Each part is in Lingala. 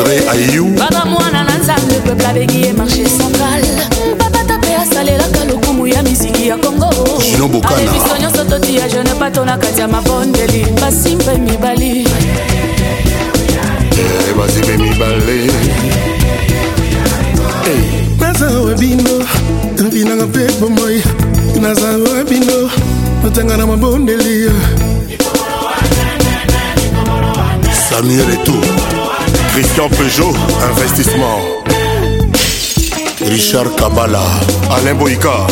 andré ayou baba mwana na nzambe peuple abengi ye marché central papata mpe asalelaka lokumu ya miziki ya kongo jino bokana biso nyonso toti ya jeune pato na kati ya mabondeli basimba mibali eh, bazimbe mibale eh. nazawa bino mvinanga mpe bomoi nazawa bino notanga na mabondeli samir retour Christian Peugeot, investissement. Richard Kabala, Alain Boïka,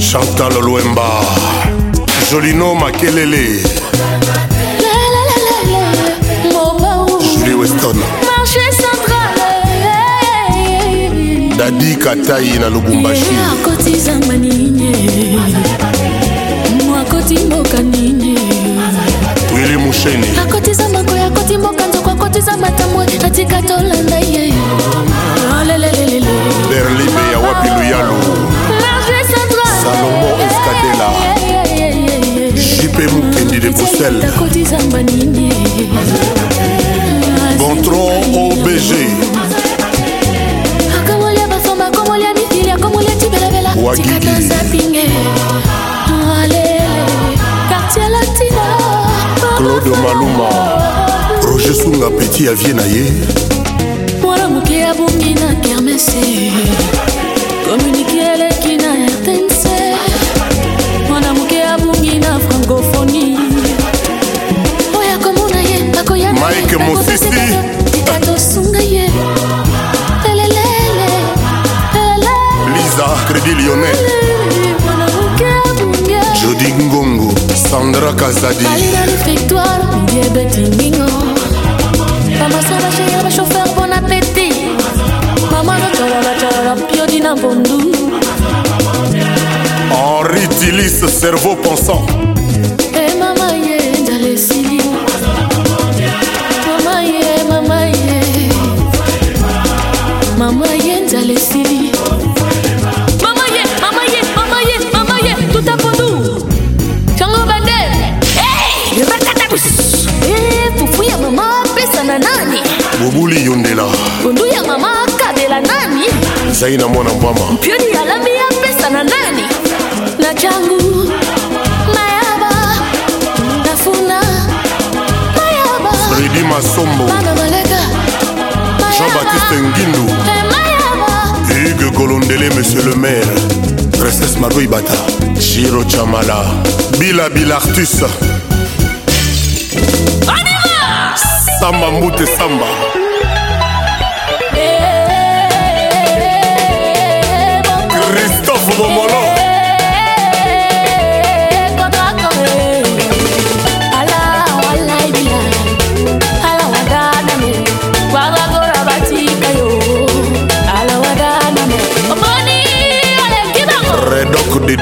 Chantal Louemba, Jolino Makelele, Julie Weston, Marché central, eh, eh, eh. Dadi Kataï na Lubumbashi. Willy Moucheni, akotizamako yakoti mboka toza makambo atika tolanda ye berlibe ya wapi luyalu salomo eskadela jipe mokendi de bruxelles bontron obg akomolia basomba akomolia mikili akomolia tibelabela tikatazapinge ale kartier latina claude maluma atonga peti avie na ye mpona moke abongi na kermese komunike eleki na rtnc mpona moke abongi na francophonie oyo akomona ye akoya mike mosisi ekatosunga ye lelelele liza crédit lyonnais jodi ngongo sandra kazadi bamasa basheya bashofer bon apeti mama notololotololo piodi na mbondu henri tilis cerveau pensant e mama ye njala esili mama ye mama ye mama ye njala esili tobuli yo ndela pundu ya mama akabela nani ezali na mwana mbwama mpioni alambi apesa na nani na cangu mayaba nafuna mayaba fredi masombo banamaleka jean-baptiste ngindu eh, hugue golondele monsieur le maire princesse mado ibata giro chamala bilabila artus samba mbute samba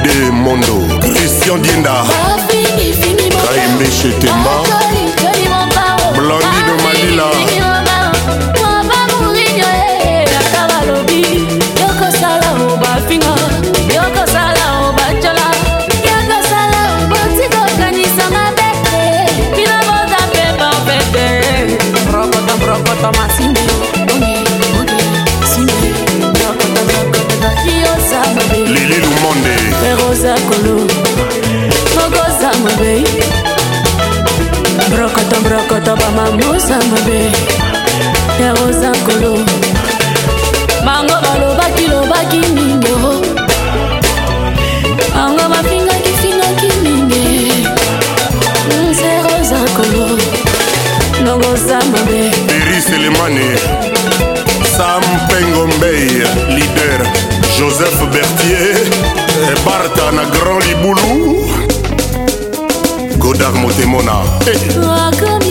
de mondo christian dienda kaimbe chetema kobeta bamamusa mabe ya rosa kolo bango balobaki lobaki mingo bango bafingaki fingaki minge nse rosa kolo nogosa mabe eriselemane sam pengombey lider joseph bertier ebarta na grand libulu godard motemona hey.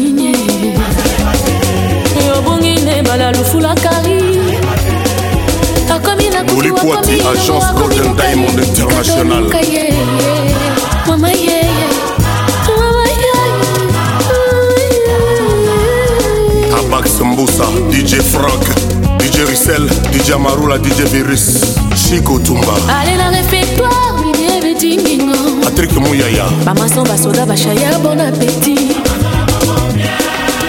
Oli Poiti, agence Golden Diamond International. Abax Mboussa, DJ Frank, DJ Rissel, DJ Marula, DJ Virus, Chico Tumba. Allez la réfectoire, Patrick Mouyaya. Bamason basoda bachaya, bon appétit.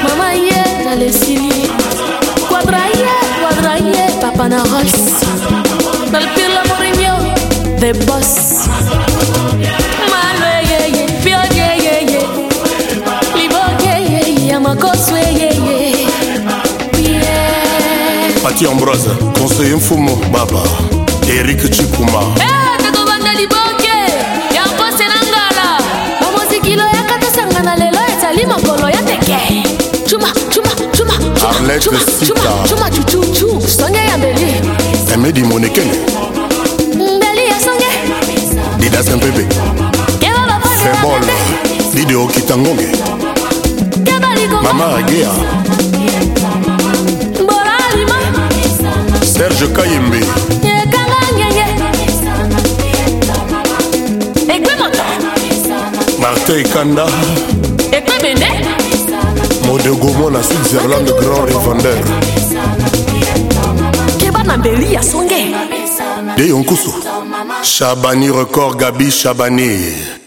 Mama yé, yeah, lessini. Quadraye, quadraye, papa na del pirla morignò The Boss Malo ye ye pio ye ye ye Libo ye ye ye amakosu ye ye Pati Ambroise, conseiller Mfumo, Baba, Eric Chikuma. Hey! Arlette Sita Chuma chuma, chuma, chuma, chuma, chuma emedi monekene mbeli yasange didas mpempe febol dide okitangonge mama agea bolalima serge kayembe ekanga ngenge ekpemoto martin ekanda ekpebende modegomona switzerland grand revendeur mabeli ya songe deyo nkusu shabani record gabi shabani